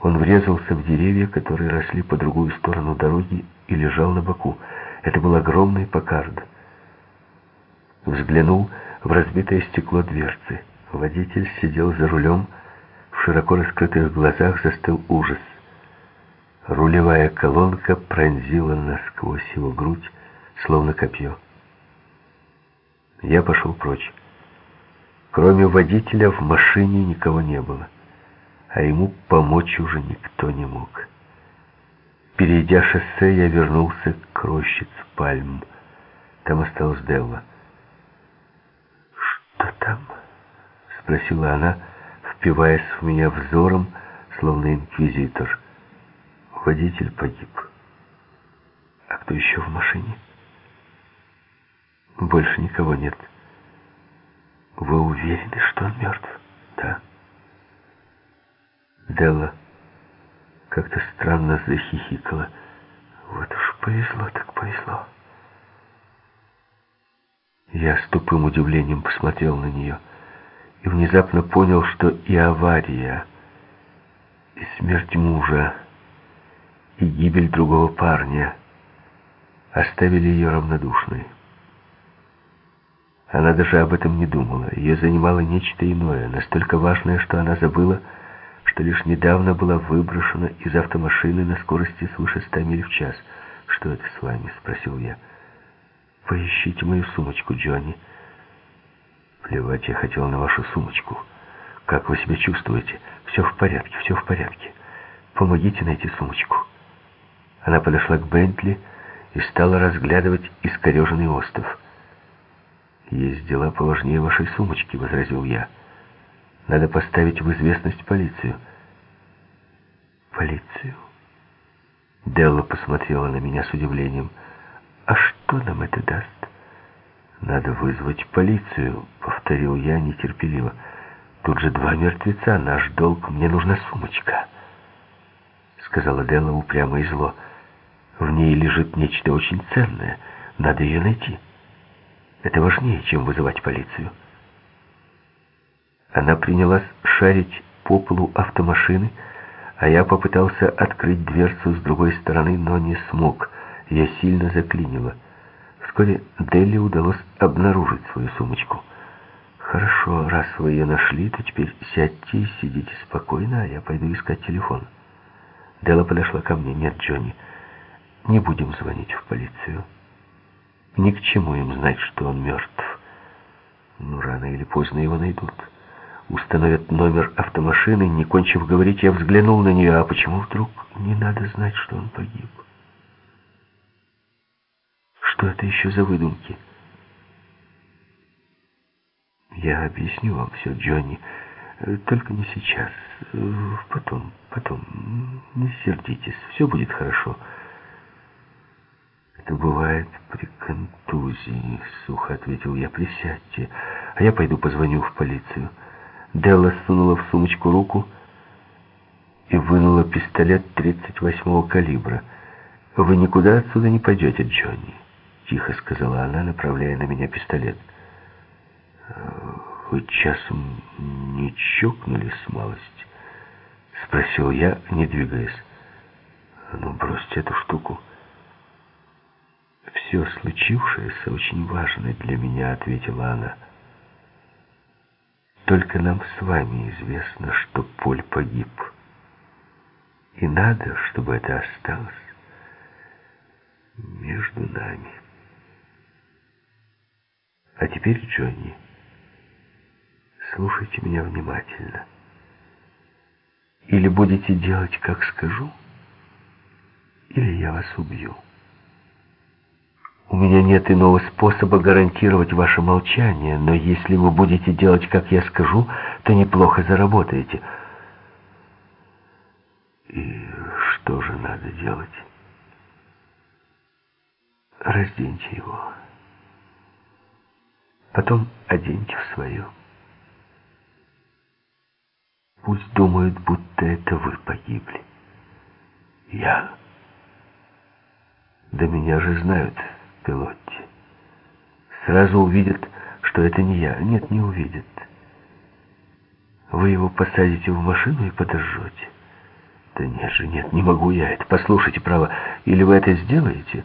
Он врезался в деревья, которые росли по другую сторону дороги и лежал на боку. Это был огромный покард. Взглянул в разбитое стекло дверцы. Водитель сидел за рулем, в широко раскрытых глазах застыл ужас. Рулевая колонка пронзила насквозь его грудь, словно копье. Я пошел прочь. Кроме водителя в машине никого не было, а ему помочь уже никто не мог. Перейдя шоссе, я вернулся к рощице пальм. Там осталась Делла. «Что там?» — спросила она, впиваясь в меня взором, словно инквизитор. Водитель погиб. А кто еще в машине? Больше никого нет. Вы уверены, что он мертв? Да. Делла как-то странно захихикала. Вот уж повезло, так повезло. Я с тупым удивлением посмотрел на нее и внезапно понял, что и авария, и смерть мужа, и гибель другого парня оставили ее равнодушной. Она даже об этом не думала. Ее занимало нечто иное, настолько важное, что она забыла, что лишь недавно была выброшена из автомашины на скорости свыше ста миль в час. «Что это с вами?» — спросил я. «Поищите мою сумочку, Джонни». «Плевать я хотел на вашу сумочку. Как вы себя чувствуете? Все в порядке, все в порядке. Помогите найти сумочку». Она подошла к Бентли и стала разглядывать искореженный остров. «Есть дела поважнее вашей сумочки», — возразил я. «Надо поставить в известность полицию». «Полицию?» Делла посмотрела на меня с удивлением. «А что нам это даст?» «Надо вызвать полицию», — повторил я нетерпеливо. «Тут же два мертвеца, наш долг, мне нужна сумочка», — сказала Делла упрямо и зло. В ней лежит нечто очень ценное. Надо ее найти. Это важнее, чем вызывать полицию. Она принялась шарить по полу автомашины, а я попытался открыть дверцу с другой стороны, но не смог. Я сильно заклинило. Вскоре Делли удалось обнаружить свою сумочку. «Хорошо, раз вы ее нашли, то теперь сядьте и сидите спокойно, а я пойду искать телефон». Делла подошла ко мне. «Нет, Джонни». Не будем звонить в полицию. Ни к чему им знать, что он мертв. Ну, рано или поздно его найдут. Установят номер автомашины. Не кончив говорить, я взглянул на нее. А почему вдруг не надо знать, что он погиб? Что это еще за выдумки? Я объясню вам все, Джонни. Только не сейчас. Потом, потом. Не сердитесь. Все будет. Хорошо. «Это бывает при контузии», — сухо ответил я. «Присядьте, а я пойду позвоню в полицию». Делла сунула в сумочку руку и вынула пистолет 38-го калибра. «Вы никуда отсюда не пойдете, Джонни», — тихо сказала она, направляя на меня пистолет. «Вы часом не чокнулись малость?» — спросил я, не двигаясь. «Ну, бросьте эту штуку». «Все случившееся очень важно для меня», — ответила она. «Только нам с вами известно, что Поль погиб. И надо, чтобы это осталось между нами. А теперь, Джонни, слушайте меня внимательно. Или будете делать, как скажу, или я вас убью». Меня нет иного способа гарантировать ваше молчание, но если вы будете делать, как я скажу, то неплохо заработаете. И что же надо делать? Разденьте его. Потом оденьте в свое. Пусть думают, будто это вы погибли. Я. Да меня же знают Пилотти. Сразу увидят, что это не я. Нет, не увидят. Вы его посадите в машину и подожжете. Да нет же, нет, не могу я это. Послушайте, право, или вы это сделаете,